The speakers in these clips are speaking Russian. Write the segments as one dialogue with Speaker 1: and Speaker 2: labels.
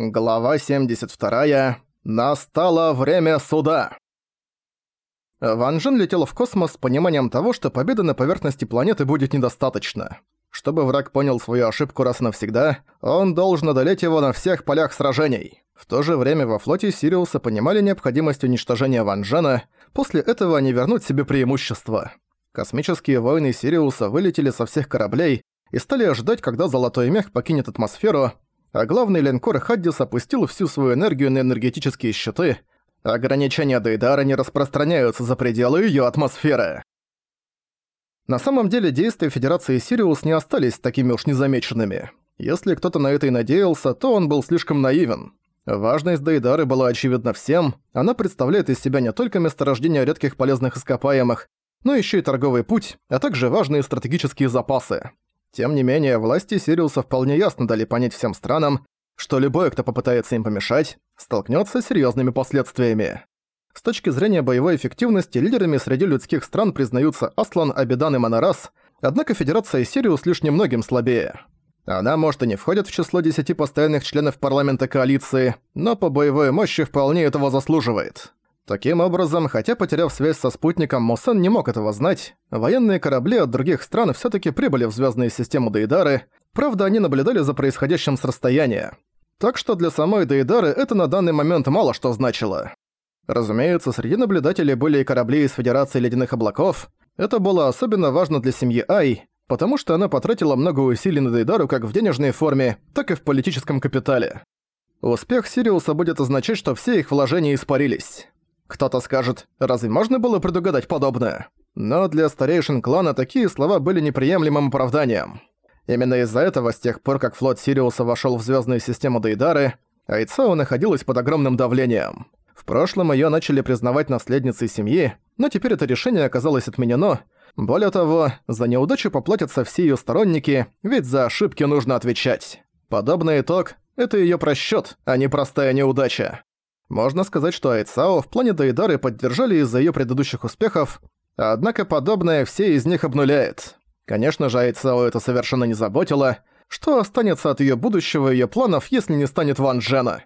Speaker 1: Глава 72. Настало время суда. Ван Джен летел в космос с пониманием того, что победы на поверхности планеты будет недостаточно. Чтобы враг понял свою ошибку раз и навсегда, он должен одолеть его на всех полях сражений. В то же время во флоте Сириуса понимали необходимость уничтожения Ван Джена, после этого они вернут себе преимущество. Космические войны Сириуса вылетели со всех кораблей и стали ожидать, когда Золотой Мех покинет атмосферу, а главный линкор Хаддис опустил всю свою энергию на энергетические щиты. Ограничения Дейдара не распространяются за пределы её атмосферы. На самом деле действия Федерации Сириус не остались такими уж незамеченными. Если кто-то на это и надеялся, то он был слишком наивен. Важность Дейдары была очевидна всем, она представляет из себя не только месторождение редких полезных ископаемых, но ещё и торговый путь, а также важные стратегические запасы. Тем не менее, власти Сириуса вполне ясно дали понять всем странам, что любой, кто попытается им помешать, столкнется с серьезными последствиями. С точки зрения боевой эффективности, лидерами среди людских стран признаются Аслан, Абидан и Монорас, однако Федерация Сириус лишь немногим слабее. Она, может, и не входит в число десяти постоянных членов парламента коалиции, но по боевой мощи вполне этого заслуживает. Таким образом, хотя потеряв связь со спутником, Мусан не мог этого знать, военные корабли от других стран все таки прибыли в звездную систему Дейдары, правда, они наблюдали за происходящим с расстояния. Так что для самой Дейдары это на данный момент мало что значило. Разумеется, среди наблюдателей были и корабли из Федерации Ледяных Облаков. Это было особенно важно для семьи Ай, потому что она потратила много усилий на Дейдару как в денежной форме, так и в политическом капитале. Успех Сириуса будет означать, что все их вложения испарились. Кто-то скажет, разве можно было предугадать подобное? Но для старейшин клана такие слова были неприемлемым оправданием. Именно из-за этого, с тех пор, как флот Сириуса вошёл в звёздную систему Дейдары, Айцао находилась под огромным давлением. В прошлом её начали признавать наследницей семьи, но теперь это решение оказалось отменено. Более того, за неудачу поплатятся все её сторонники, ведь за ошибки нужно отвечать. Подобный итог – это её просчёт, а не простая неудача. Можно сказать, что Айцао в плане Дайдары поддержали из-за её предыдущих успехов, однако подобное все из них обнуляет. Конечно же, Айцао это совершенно не заботило, что останется от её будущего и её планов, если не станет Ван Джена.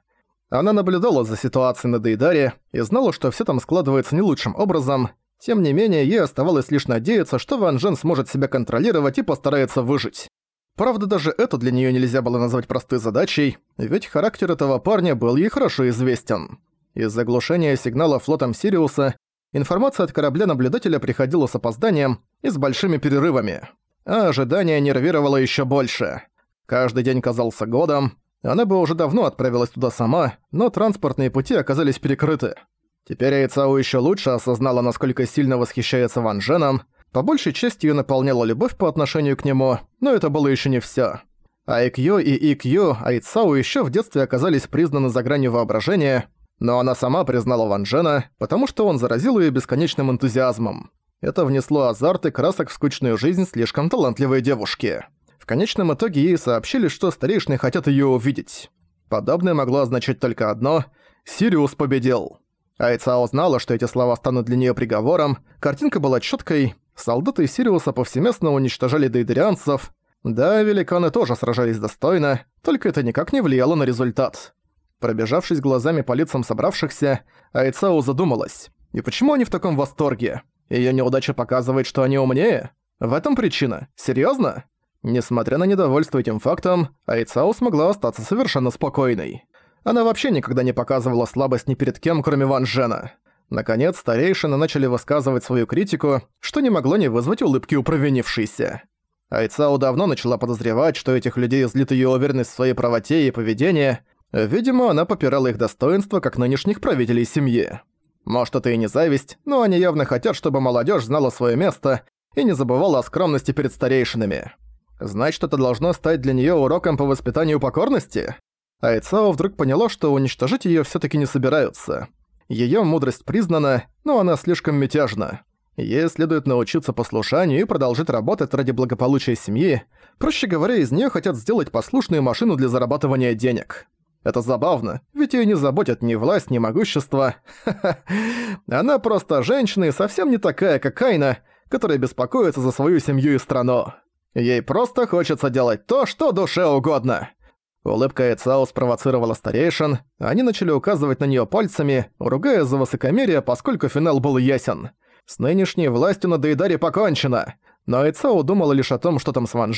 Speaker 1: Она наблюдала за ситуацией на Дейдаре и знала, что всё там складывается не лучшим образом, тем не менее, ей оставалось лишь надеяться, что Ван Джен сможет себя контролировать и постарается выжить. Правда, даже это для неё нельзя было назвать простой задачей, ведь характер этого парня был ей хорошо известен. Из заглушения сигнала флотом Сириуса информация от корабля наблюдателя приходила с опозданием и с большими перерывами, а ожидание нервировало ещё больше. Каждый день казался годом, она бы уже давно отправилась туда сама, но транспортные пути оказались перекрыты. Теперь Айцао ещё лучше осознала, насколько сильно восхищается Ван Дженом, по большей части её наполняла любовь по отношению к нему, но это было ещё не всё. Айкью и Икью Айцау ещё в детстве оказались признаны за гранью воображения, но она сама признала Ван Джена, потому что он заразил её бесконечным энтузиазмом. Это внесло азарт и красок в скучную жизнь слишком талантливой девушки. В конечном итоге ей сообщили, что старейшины хотят её увидеть. Подобное могло означать только одно – Сириус победил. Айцао знала, что эти слова станут для неё приговором, картинка была чёткой, Солдаты Сириуса повсеместно уничтожали дейдерианцев. Да, великаны тоже сражались достойно, только это никак не влияло на результат. Пробежавшись глазами по лицам собравшихся, Айцао задумалась. И почему они в таком восторге? Её неудача показывает, что они умнее? В этом причина. Серьёзно? Несмотря на недовольство этим фактом, Айцао смогла остаться совершенно спокойной. Она вообще никогда не показывала слабость ни перед кем, кроме Ван Жена. Наконец, старейшины начали высказывать свою критику, что не могло не вызвать улыбки у провинившейся. Айцао давно начала подозревать, что этих людей злит её уверенность в своей правоте и поведении. Видимо, она попирала их достоинство, как нынешних правителей семьи. Может, это и не зависть, но они явно хотят, чтобы молодежь знала свое место и не забывала о скромности перед старейшинами. Значит, это должно стать для неё уроком по воспитанию покорности? Айцао вдруг поняла, что уничтожить её всё-таки не собираются. Её мудрость признана, но она слишком мятежна. Ей следует научиться послушанию и продолжить работать ради благополучия семьи. Проще говоря, из неё хотят сделать послушную машину для зарабатывания денег. Это забавно, ведь её не заботят ни власть, ни могущество. Она просто женщина и совсем не такая, как Кайна, которая беспокоится за свою семью и страну. Ей просто хочется делать то, что душе угодно. Улыбка Эцао спровоцировала старейшин, они начали указывать на неё пальцами, ругая за высокомерие, поскольку финал был ясен. С нынешней властью на Дейдаре покончено. Но Эцао думала лишь о том, что там с Ван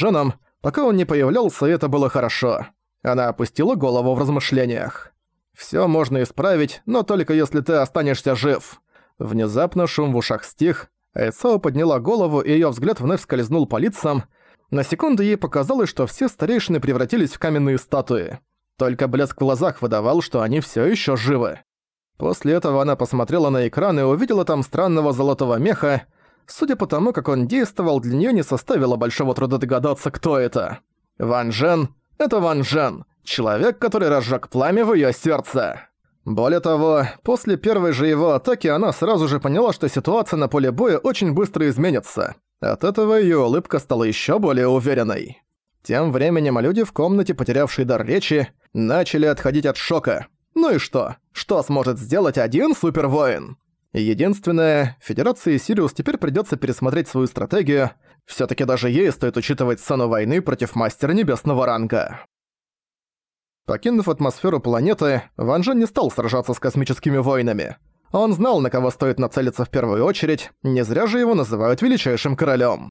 Speaker 1: пока он не появлялся, это было хорошо. Она опустила голову в размышлениях. «Всё можно исправить, но только если ты останешься жив». Внезапно шум в ушах стих, Эцао подняла голову, и её взгляд вновь скользнул по лицам. На секунду ей показалось, что все старейшины превратились в каменные статуи. Только блеск в глазах выдавал, что они всё ещё живы. После этого она посмотрела на экран и увидела там странного золотого меха. Судя по тому, как он действовал, для неё не составило большого труда догадаться, кто это. Ван Жен — это Ван Жен, человек, который разжег пламя в её сердце. Более того, после первой же его атаки она сразу же поняла, что ситуация на поле боя очень быстро изменится. От этого её улыбка стала ещё более уверенной. Тем временем люди в комнате, потерявшие дар речи, начали отходить от шока. Ну и что? Что сможет сделать один супервоин? Единственное, Федерации Сириус теперь придётся пересмотреть свою стратегию. Всё-таки даже ей стоит учитывать сцену войны против Мастера Небесного Ранга. Покинув атмосферу планеты, Ван Джен не стал сражаться с космическими войнами. Он знал, на кого стоит нацелиться в первую очередь, не зря же его называют величайшим королем.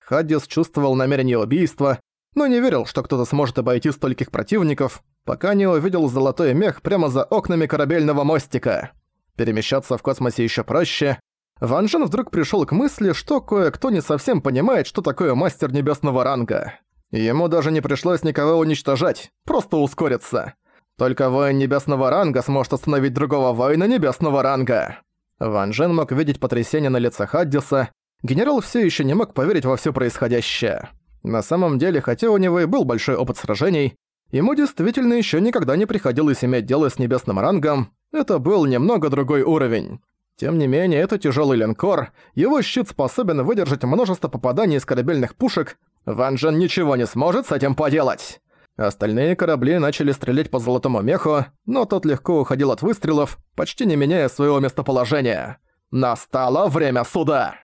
Speaker 1: Хаддис чувствовал намерение убийства, но не верил, что кто-то сможет обойти стольких противников, пока не увидел золотой мех прямо за окнами корабельного мостика. Перемещаться в космосе еще проще. Ван Джен вдруг пришел к мысли, что кое-кто не совсем понимает, что такое мастер небесного ранга. Ему даже не пришлось никого уничтожать, просто ускориться. Только воин небесного ранга сможет остановить другого воина небесного ранга. Ван Джен мог видеть потрясение на лице Хаддиса. Генерал все еще не мог поверить во все происходящее. На самом деле, хотя у него и был большой опыт сражений, ему действительно еще никогда не приходилось иметь дело с небесным рангом, это был немного другой уровень. Тем не менее, это тяжелый линкор, его щит способен выдержать множество попаданий из корабельных пушек, Ван Джен ничего не сможет с этим поделать. Остальные корабли начали стрелять по золотому меху, но тот легко уходил от выстрелов, почти не меняя своего местоположения. Настало время суда!